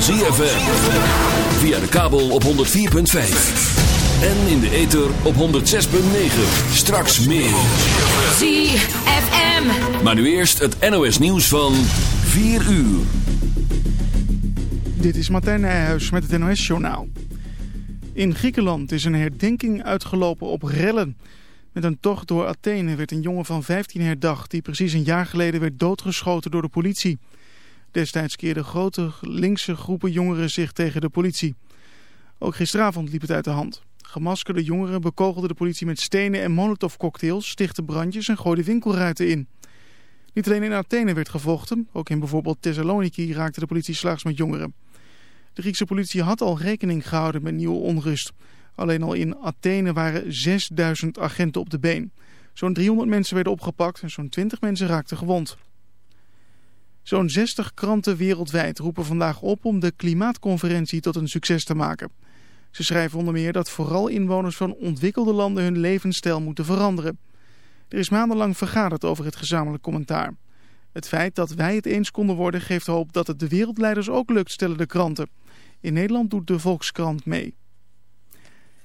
van ZFM. Via de kabel op 104.5. En in de ether op 106.9. Straks meer. ZFM. Maar nu eerst het NOS nieuws van 4 uur. Dit is Martijn Nijhuis met het NOS journaal. In Griekenland is een herdenking uitgelopen op rellen... Met een tocht door Athene werd een jongen van 15 herdacht... die precies een jaar geleden werd doodgeschoten door de politie. Destijds keerden grote linkse groepen jongeren zich tegen de politie. Ook gisteravond liep het uit de hand. Gemaskerde jongeren bekogelden de politie met stenen en molotovcocktails... stichtten brandjes en gooiden winkelruiten in. Niet alleen in Athene werd gevochten... ook in bijvoorbeeld Thessaloniki raakte de politie slaags met jongeren. De Griekse politie had al rekening gehouden met nieuwe onrust... Alleen al in Athene waren 6000 agenten op de been. Zo'n 300 mensen werden opgepakt en zo'n 20 mensen raakten gewond. Zo'n 60 kranten wereldwijd roepen vandaag op om de klimaatconferentie tot een succes te maken. Ze schrijven onder meer dat vooral inwoners van ontwikkelde landen hun levensstijl moeten veranderen. Er is maandenlang vergaderd over het gezamenlijk commentaar. Het feit dat wij het eens konden worden geeft hoop dat het de wereldleiders ook lukt, stellen de kranten. In Nederland doet de Volkskrant mee.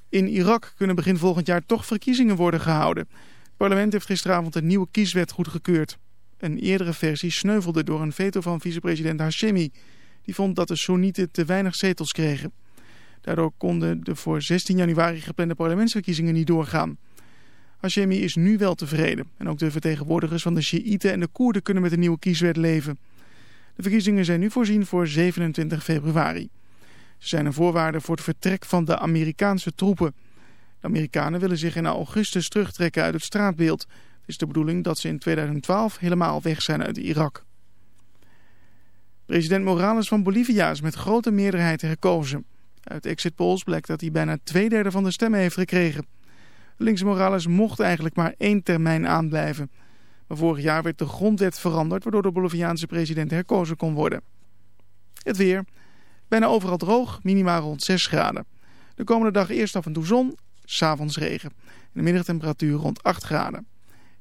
In Irak kunnen begin volgend jaar toch verkiezingen worden gehouden. Het parlement heeft gisteravond een nieuwe kieswet goedgekeurd. Een eerdere versie sneuvelde door een veto van vicepresident Hashemi. Die vond dat de Soenieten te weinig zetels kregen. Daardoor konden de voor 16 januari geplande parlementsverkiezingen niet doorgaan. Hashemi is nu wel tevreden. En ook de vertegenwoordigers van de Sjiïten en de Koerden kunnen met de nieuwe kieswet leven. De verkiezingen zijn nu voorzien voor 27 februari. Ze zijn een voorwaarde voor het vertrek van de Amerikaanse troepen. De Amerikanen willen zich in augustus terugtrekken uit het straatbeeld. Is de bedoeling dat ze in 2012 helemaal weg zijn uit Irak. President Morales van Bolivia is met grote meerderheid herkozen. Uit exit polls blijkt dat hij bijna twee derde van de stemmen heeft gekregen. Links Morales mocht eigenlijk maar één termijn aanblijven. Maar vorig jaar werd de grondwet veranderd waardoor de Boliviaanse president herkozen kon worden. Het weer... Bijna overal droog, minimaal rond 6 graden. De komende dag eerst af en toe zon, s'avonds regen. En de middagtemperatuur rond 8 graden.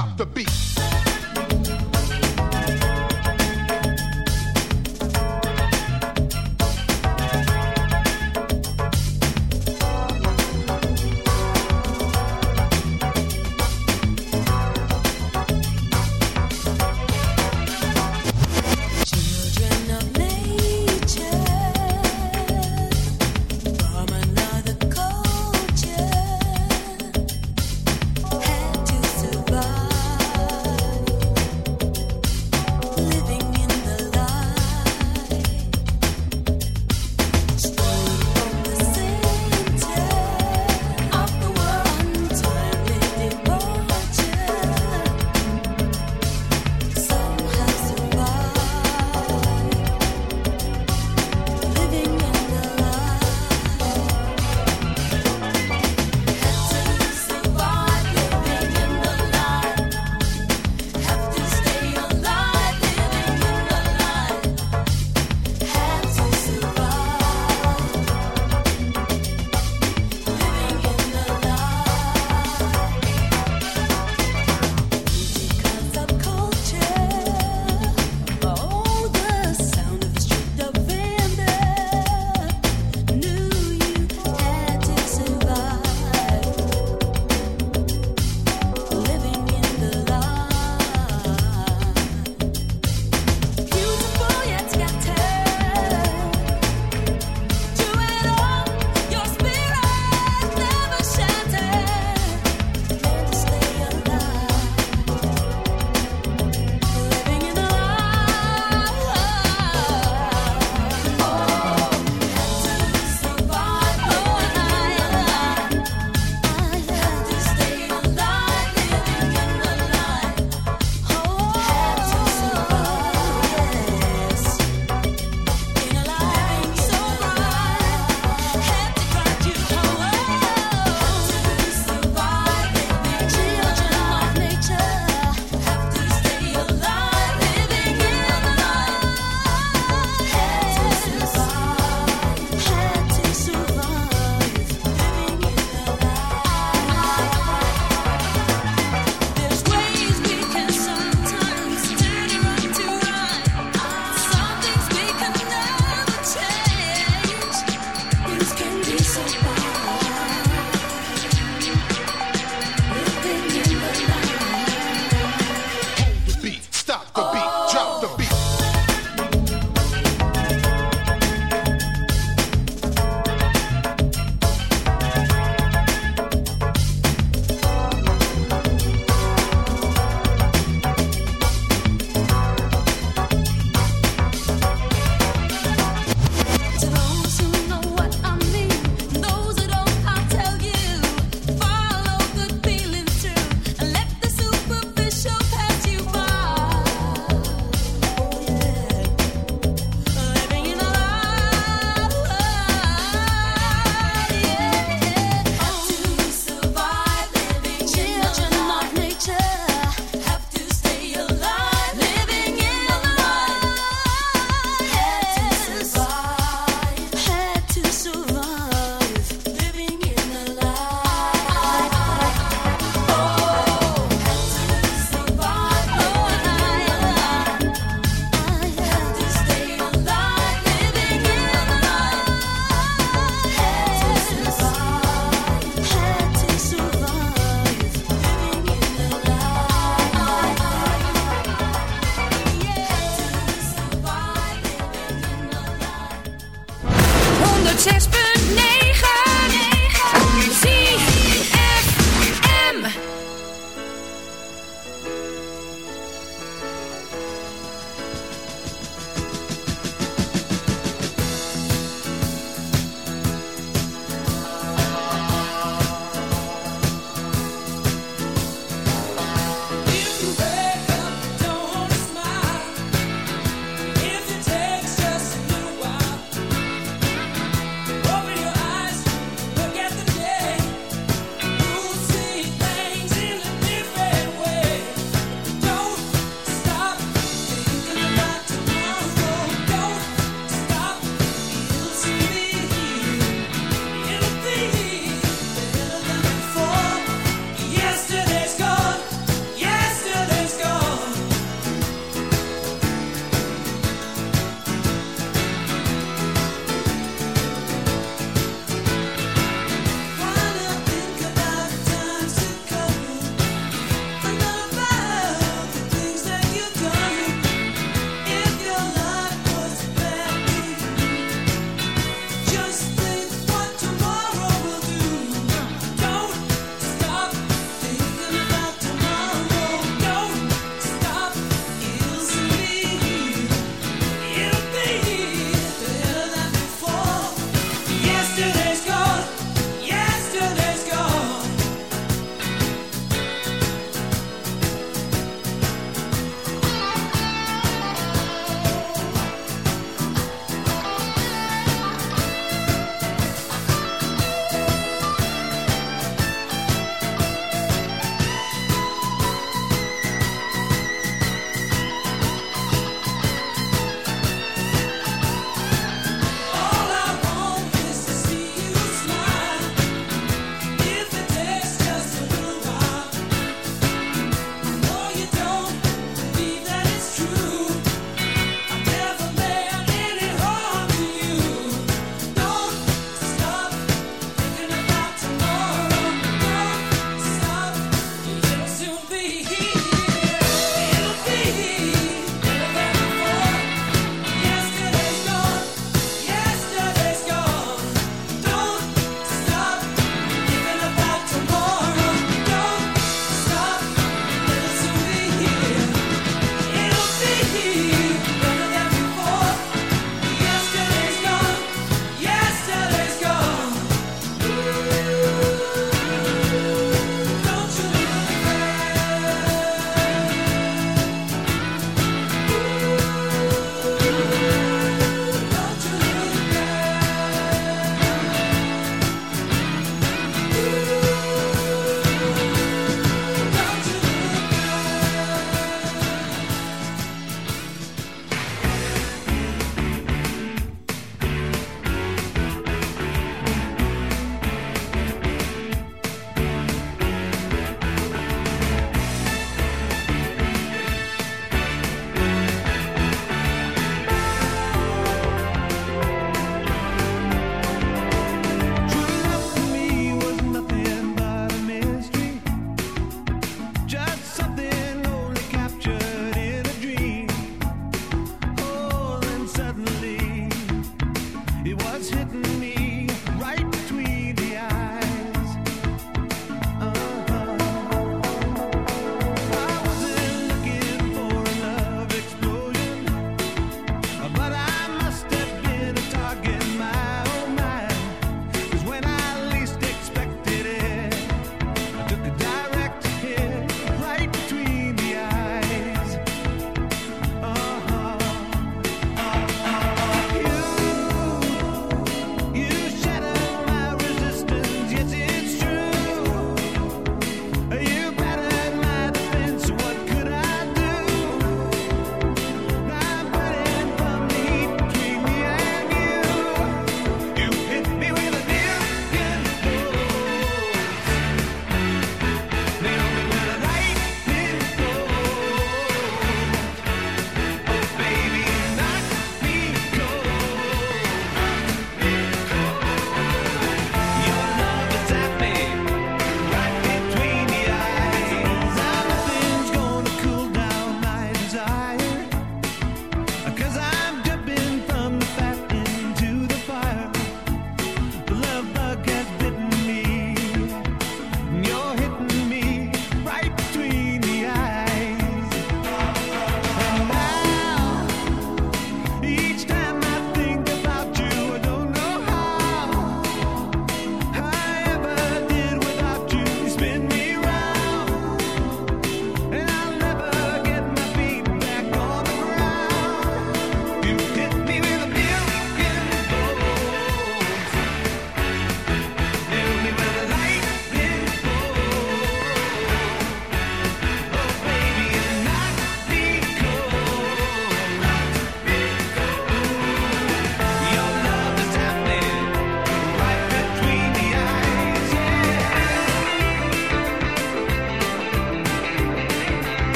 stop the beat.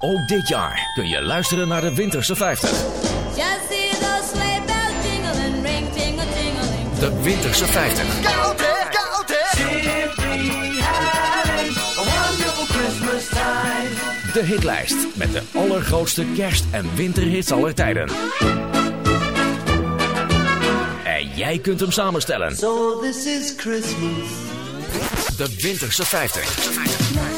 Ook dit jaar kun je luisteren naar de Winterse 50. Just see those sleigh bells jingling, ring tingle tingling. De Winterse 50. Simply having a wonderful Christmas time. De hitlijst met de allergrootste kerst- en winterhits aller tijden. En jij kunt hem samenstellen. So this is Christmas. De Winterse 50.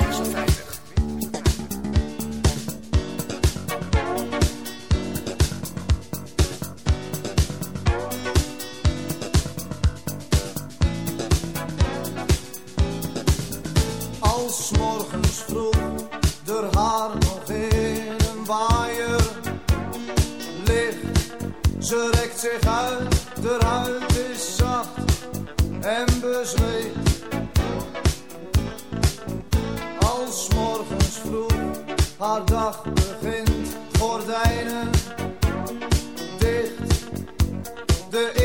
Haar dag begint, gordijnen dicht. De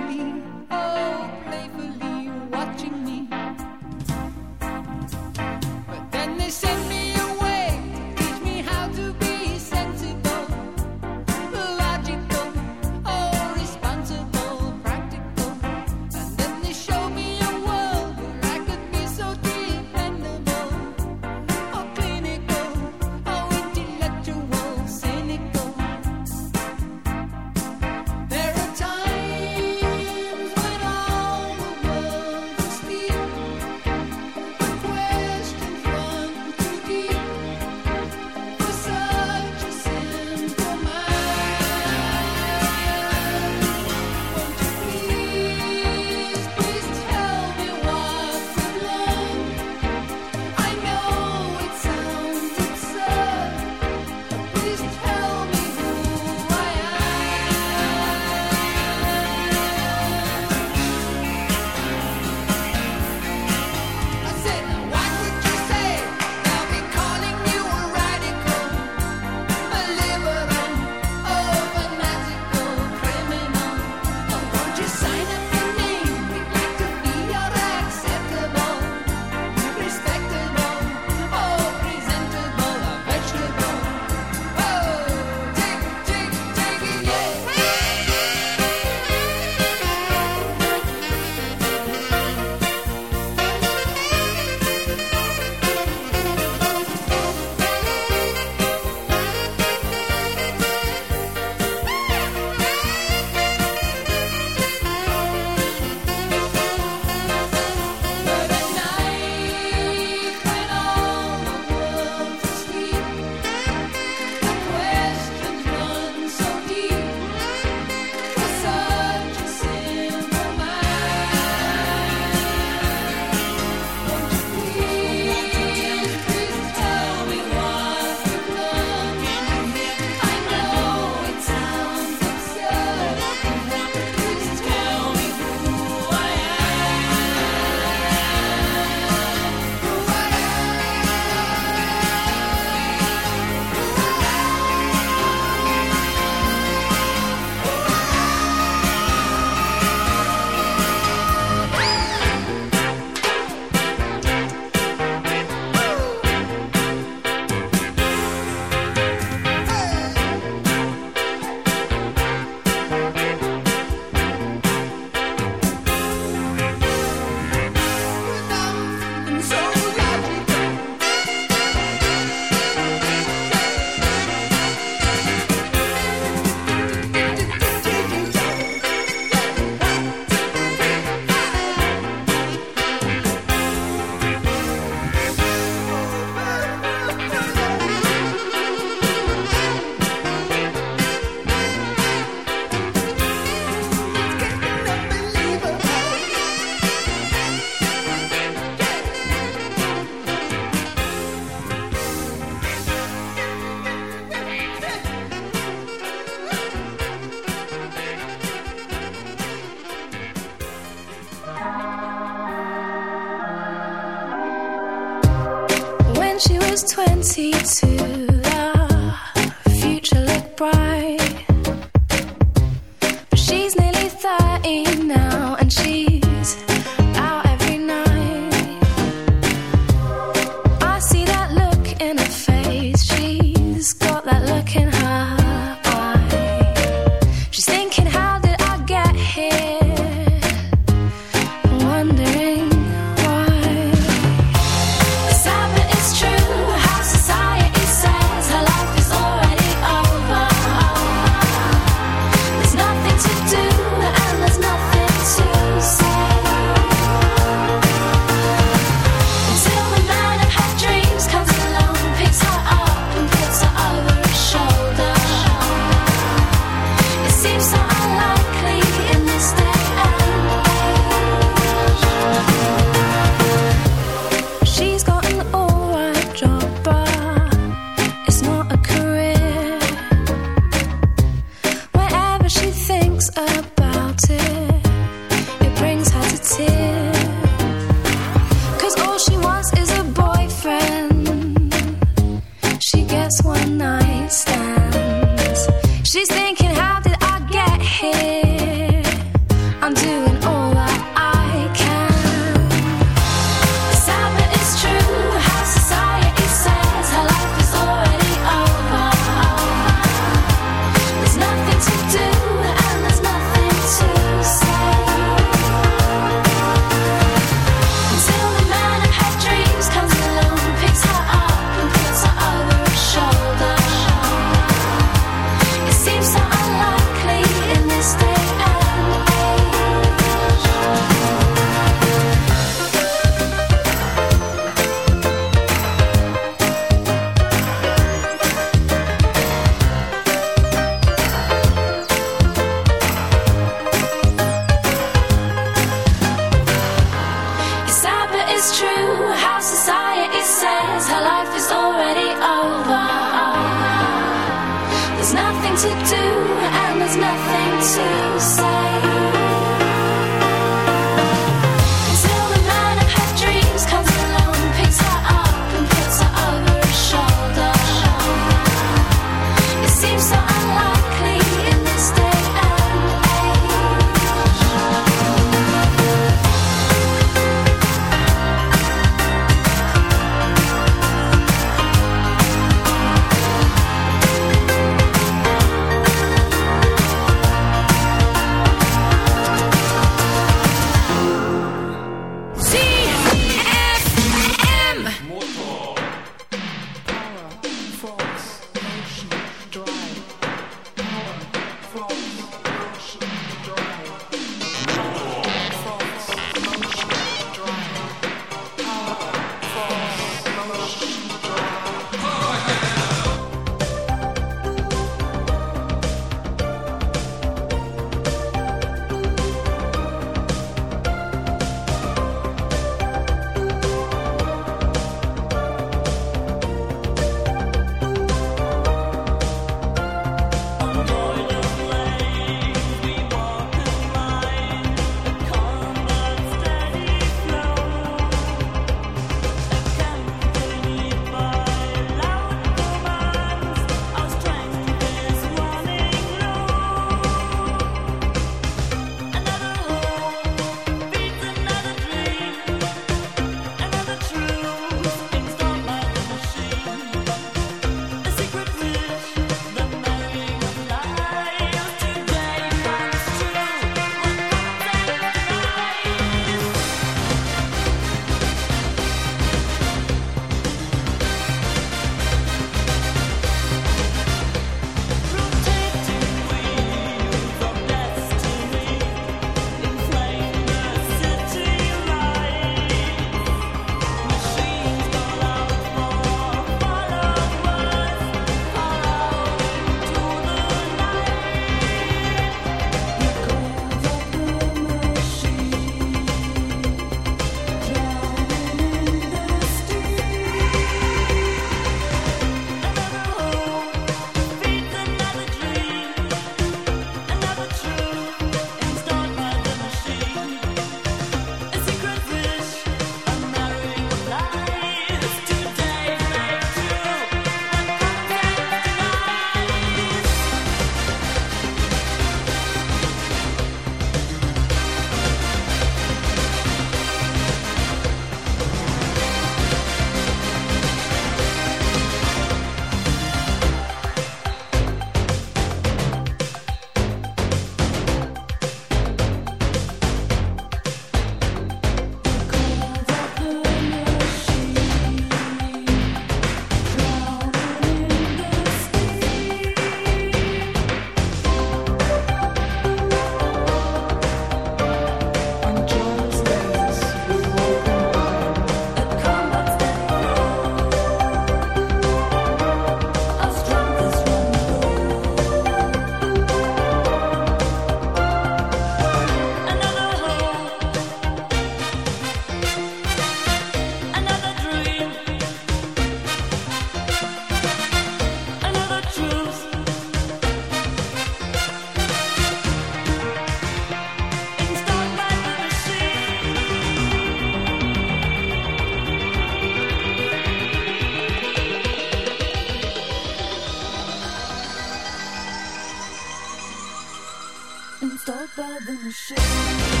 installed by the machine.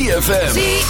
ZFM.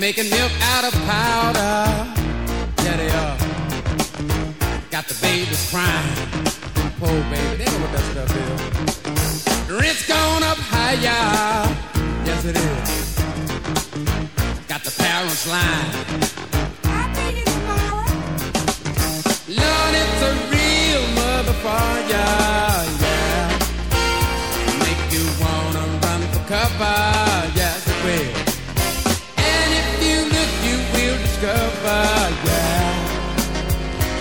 Making milk out of powder. Yeah, they are. Got the babies crying. Poor baby, they know what that stuff is. The rent's gone up higher. Yes, it is. Got the parents lying. Lord, it's a real motherfucker, yeah, yeah. Make you wanna run for cover, yes it will. And if you look, you will discover, yeah.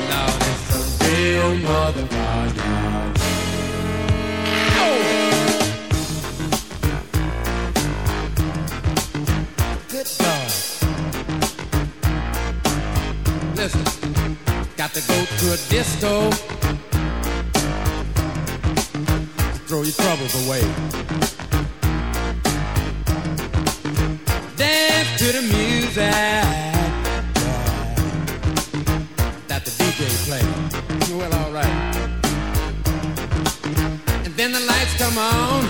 Lord, it's a real motherfucker. Got to go to a disco. Throw your troubles away. Dance to the music. That the DJ play. Well, alright. And then the lights come on.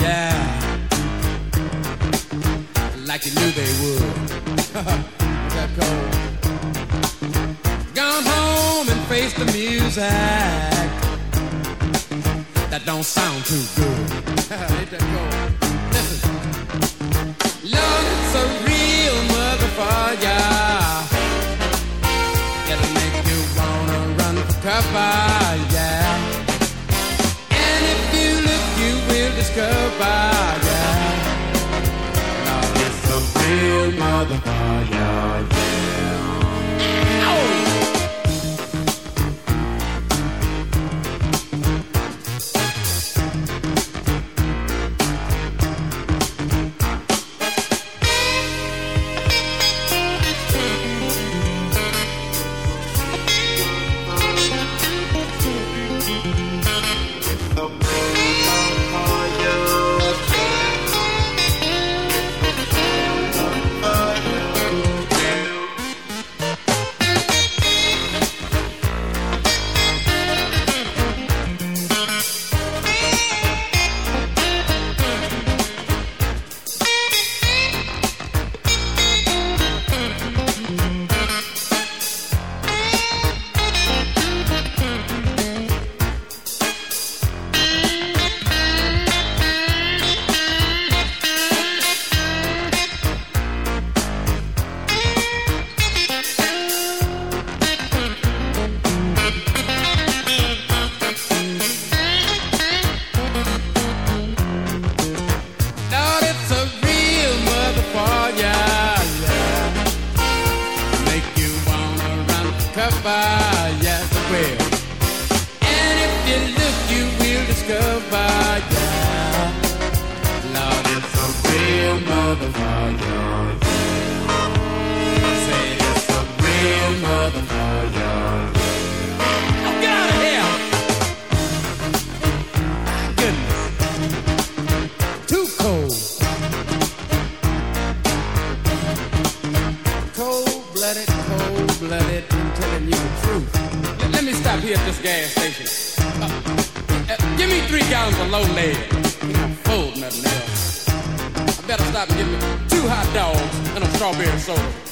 Yeah like you knew they would. that cold. Gone home and face the music. That don't sound too good. Ain't. Lord, it's a real motherfucker. It'll make you wanna run for cover, yeah. And if you look, you will discover, yeah real motherfucker, yeah. Stop here at this gas station. Uh, uh, give me three gallons of low lead. Full, nothing else. I better stop and get me two hot dogs and a strawberry soda.